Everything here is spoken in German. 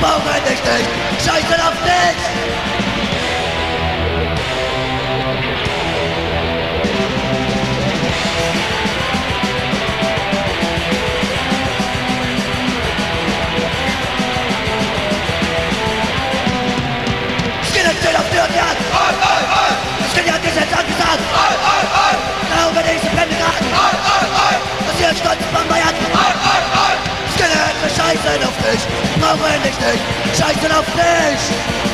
Bauch rein, nicht, nicht. Scheiße auf dich! Warum endlich nicht? Scheiße auf dich!